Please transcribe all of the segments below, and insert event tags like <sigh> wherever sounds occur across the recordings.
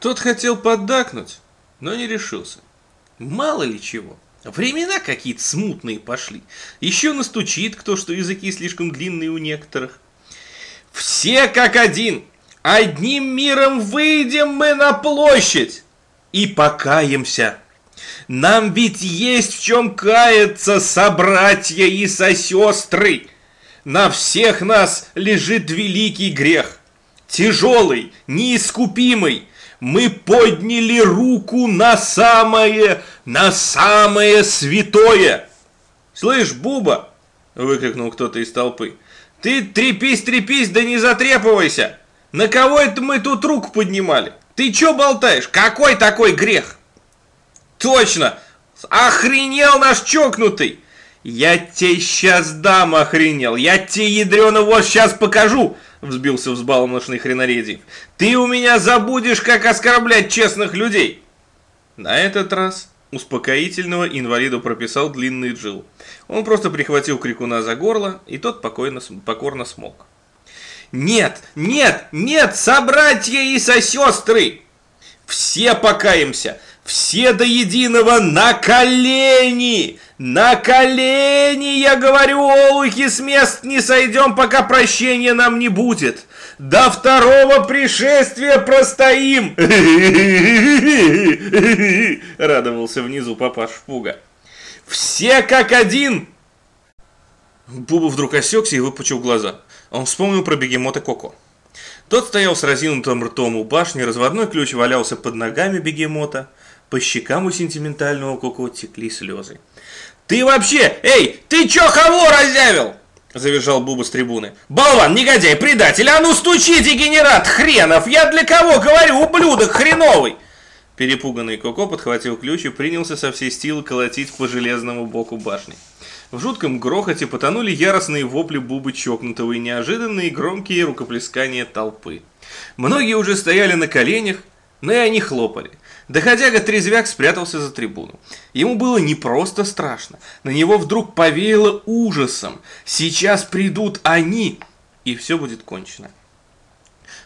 Тот хотел поддакнуть, но не решился. Мало ли чего. Времена какие-то смутные пошли. Еще настучит кто, что языки слишком длинные у некоторых. Все как один. Одним миром выйдем мы на площадь и покаемся. Нам ведь есть в чем каяться, собратья и сосестры. На всех нас лежит великий грех. Тяжелый, неискупимый. Мы подняли руку на самое, на самое святое. Слышь, Буба, выкрикнул кто-то из толпы. Ты трепись, трепись, да не затрепывайся. На кого это мы тут руку поднимали? Ты чё болтаешь? Какой такой грех? Точно! Охренел наш чокнутый! Я тебе сейчас дам, охренел! Я тебе, ядрёно, вот сейчас покажу! Взбился взбалмошный хренаредиев. Ты у меня забудешь, как оскорблять честных людей! На этот раз успокоительного инвалиду прописал длинный джил. Он просто прихватил крикуна за горло, и тот покойно, покорно смолк. Нет, нет, нет, собратья и сосестры! Все покаемся, все до единого на колени! На колени, я говорю, олухи, с мест не сойдем, пока прощения нам не будет. До второго пришествия простоим. <laughs> Радовался внизу папаш Пуга. Все как один. Буба вдруг осекся и выпучил глаза. Он вспомнил про бегемота Коко. Тот стоял с разинутым ртом у башни, разводной ключ валялся под ногами бегемота. По щекам у сентиментального Коко текли слезы. «Ты вообще, эй, ты чё кого разявил?» Завизжал Буба с трибуны. «Болван, негодяй, предатель, а ну стучи, дегенерат, хренов! Я для кого говорю, ублюдок хреновый!» Перепуганный Коко подхватил ключ и принялся со всей силы колотить по железному боку башни. В жутком грохоте потонули яростные вопли Бубы чокнутого и неожиданные громкие рукоплескания толпы. Многие уже стояли на коленях, но и они хлопали. Доходяга трезвяк спрятался за трибуну. Ему было не просто страшно, на него вдруг повеяло ужасом. Сейчас придут они, и все будет кончено.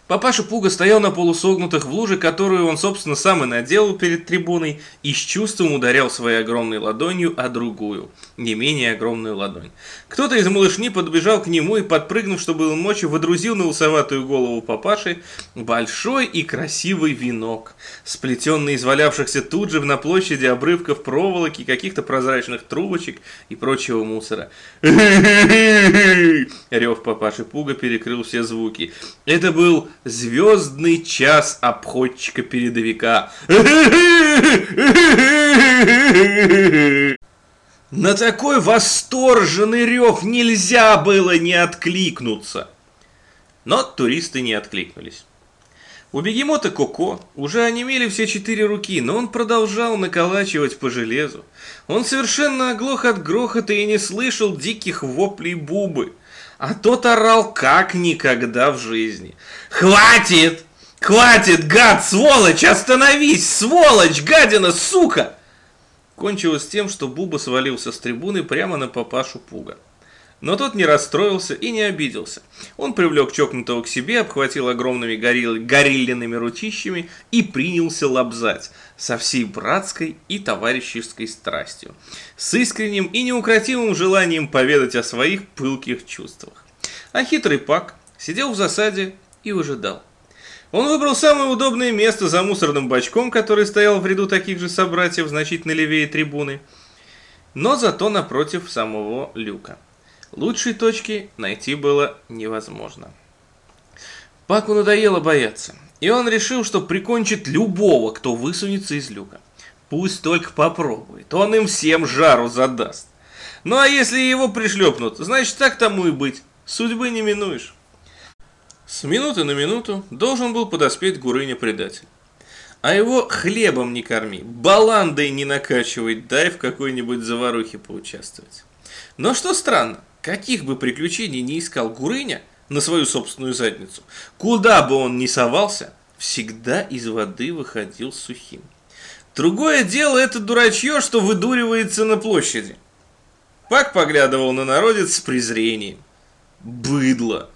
Папаша Пуга стоял на полусогнутых в луже, которую он, собственно, сам и наделал перед трибуной, и с чувством ударял своей огромной ладонью о другую, не менее огромную ладонь. Кто-то из малышни подбежал к нему и, подпрыгнув, что было мочи, водрузил на усоватую голову папаши большой и красивый венок, сплетенный из валявшихся тут же на площади обрывков проволоки, каких-то прозрачных трубочек и прочего мусора. <laughs> Рев папаши Пуга перекрыл все звуки. Это был звездный час обходчика-передовика. На такой восторженный рев нельзя было не откликнуться. Но туристы не откликнулись. У бегемота Коко уже онемели все четыре руки, но он продолжал наколачивать по железу. Он совершенно оглох от грохота и не слышал диких воплей Бубы а тот орал как никогда в жизни. «Хватит! Хватит, гад, сволочь! Остановись, сволочь, гадина, сука!» Кончилось тем, что Буба свалился с трибуны прямо на папашу Пуга. Но тот не расстроился и не обиделся. Он привлек чокнутого к себе, обхватил огромными горилл... гориллиными ручищами и принялся лобзать со всей братской и товарищеской страстью, с искренним и неукротимым желанием поведать о своих пылких чувствах. А хитрый Пак сидел в засаде и выжидал. Он выбрал самое удобное место за мусорным бачком, который стоял в ряду таких же собратьев значительно левее трибуны, но зато напротив самого люка. Лучшей точки найти было невозможно. Паку надоело бояться, и он решил, что прикончит любого, кто высунется из люка. Пусть только попробует, он им всем жару задаст. Ну а если его пришлепнут, значит так тому и быть, судьбы не минуешь. С минуты на минуту должен был подоспеть Гурыня-предатель. А его хлебом не корми, баландой не накачивай, дай в какой-нибудь заварухе поучаствовать. Но что странно, Каких бы приключений не искал Гурыня на свою собственную задницу, куда бы он ни совался, всегда из воды выходил сухим. Другое дело это дурачье, что выдуривается на площади. Пак поглядывал на народец с презрением. Быдло,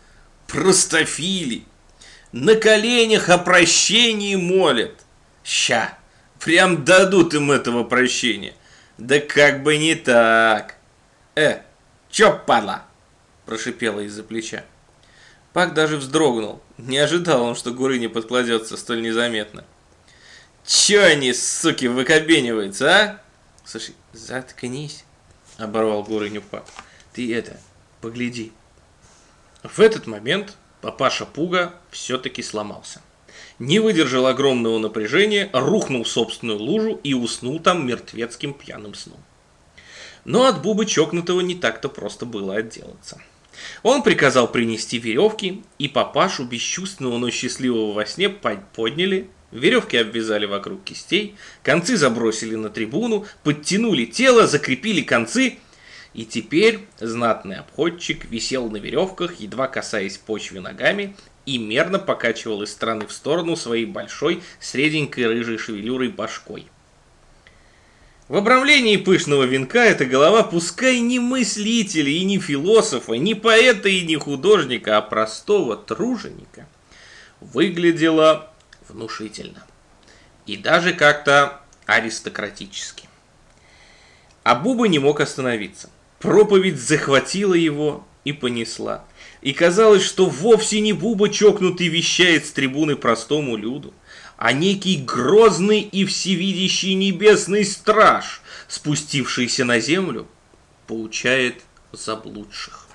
простофили, на коленях о прощении молят. Ща, прям дадут им этого прощения. Да как бы не так. Э, чё, падла? Прошипела из-за плеча. Пак даже вздрогнул. Не ожидал он, что Гурыня подкладется столь незаметно. Чё они, суки, выкобениваются, а? Слушай, заткнись, оборвал Гурыню Пак. Ты это, погляди. В этот момент папаша Пуга все-таки сломался. Не выдержал огромного напряжения, рухнул в собственную лужу и уснул там мертвецким пьяным сном. Но от Бубы чокнутого не так-то просто было отделаться. Он приказал принести веревки, и папашу, бесчувственного, но счастливого во сне, подняли, веревки обвязали вокруг кистей, концы забросили на трибуну, подтянули тело, закрепили концы, и теперь знатный обходчик висел на веревках, едва касаясь почвы ногами, и мерно покачивал из стороны в сторону своей большой, средненькой рыжей шевелюрой башкой. В обрамлении пышного венка эта голова, пускай не мыслителя и не философа, не поэта и не художника, а простого труженика, выглядела внушительно. И даже как-то аристократически. А Буба не мог остановиться. Проповедь захватила его и понесла. И казалось, что вовсе не Буба чокнутый вещает с трибуны простому люду – а некий грозный и всевидящий небесный страж, спустившийся на землю, получает заблудших.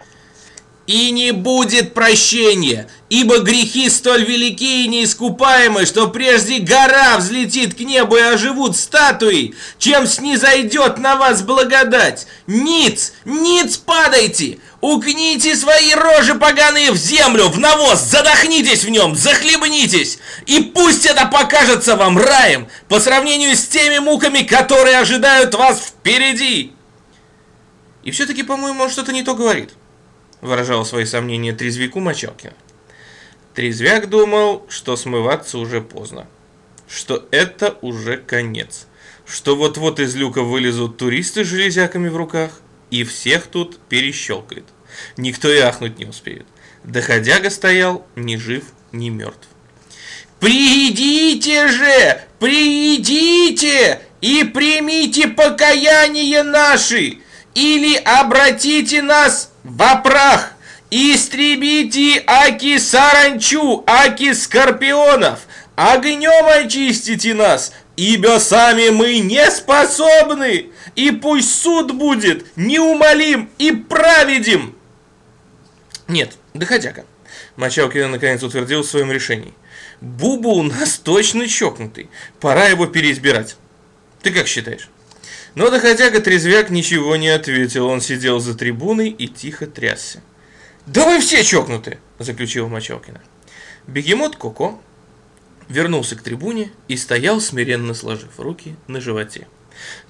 И не будет прощения, ибо грехи столь велики и неискупаемы, что прежде гора взлетит к небу и оживут статуи, чем снизойдет на вас благодать. Ниц, ниц падайте, Укните свои рожи поганые в землю, в навоз, задохнитесь в нем, захлебнитесь, и пусть это покажется вам раем по сравнению с теми муками, которые ожидают вас впереди. И все-таки, по-моему, он что-то не то говорит, выражал свои сомнения трезвяку Мочалкина. Трезвяк думал, что смываться уже поздно, что это уже конец, что вот-вот из люка вылезут туристы с железяками в руках – и всех тут перещелкает. Никто и ахнуть не успеет. Доходяга стоял ни жив, ни мертв. «Придите же! Придите! И примите покаяние наши! Или обратите нас в прах! Истребите аки саранчу, аки скорпионов! Огнем очистите нас, ибо сами мы не способны, и пусть суд будет неумолим и праведим. Нет, доходяга. Мочалкин наконец утвердил в своем решении. Буба у нас точно чокнутый, пора его переизбирать. Ты как считаешь? Но доходяга трезвяк ничего не ответил, он сидел за трибуной и тихо трясся. «Да вы все чокнуты!» – заключил Мочалкина. Бегемот Коко вернулся к трибуне и стоял, смиренно сложив руки на животе.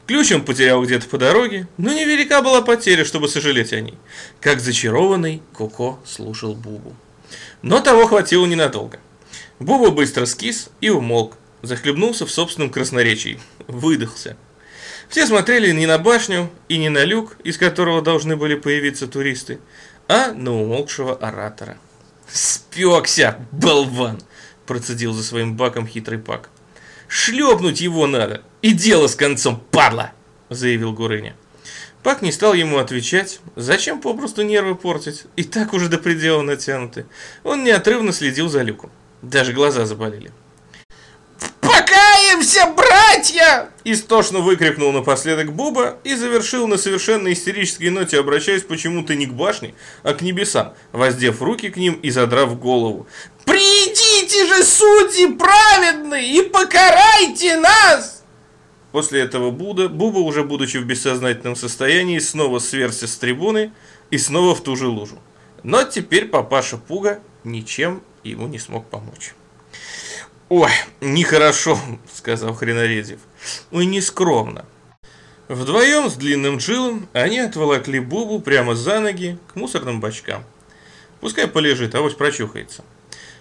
Ключ он потерял где-то по дороге, но невелика была потеря, чтобы сожалеть о ней. Как зачарованный, Коко слушал Бубу. Но того хватило ненадолго. Буба быстро скис и умолк, захлебнулся в собственном красноречии, выдохся. Все смотрели не на башню и не на люк, из которого должны были появиться туристы, а на умолкшего оратора. «Спекся, болван!» процедил за своим баком хитрый пак. «Шлепнуть его надо! И дело с концом, падла!» заявил Гурыня. Пак не стал ему отвечать. Зачем попросту нервы портить? И так уже до предела натянуты. Он неотрывно следил за люком. Даже глаза заболели. «Покаемся, братья!» Истошно выкрикнул напоследок Буба и завершил на совершенно истерической ноте, обращаясь почему-то не к башне, а к небесам, воздев руки к ним и задрав голову. «Придите же, судьи праведные, и покарайте нас!» После этого Буда, Буба, уже будучи в бессознательном состоянии, снова сверся с трибуны и снова в ту же лужу. Но теперь папаша Пуга ничем ему не смог помочь. «Ой, нехорошо», <laughs> — сказал Хренаредев. «Ой, нескромно». Вдвоем с длинным джилом они отволокли Бубу прямо за ноги к мусорным бачкам. Пускай полежит, авось прочухается.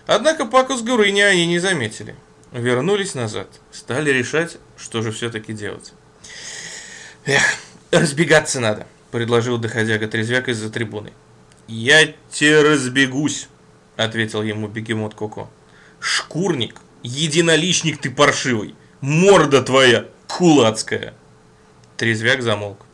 Однако Паку с Гурыни они не заметили. Вернулись назад, стали решать, что же все-таки делать. «Эх, разбегаться надо», — предложил доходяга трезвяк из-за трибуны. «Я те разбегусь», — ответил ему бегемот Коко. «Шкурник Единоличник ты паршивый. морда твоя кулацкая. Трезвяк замолк.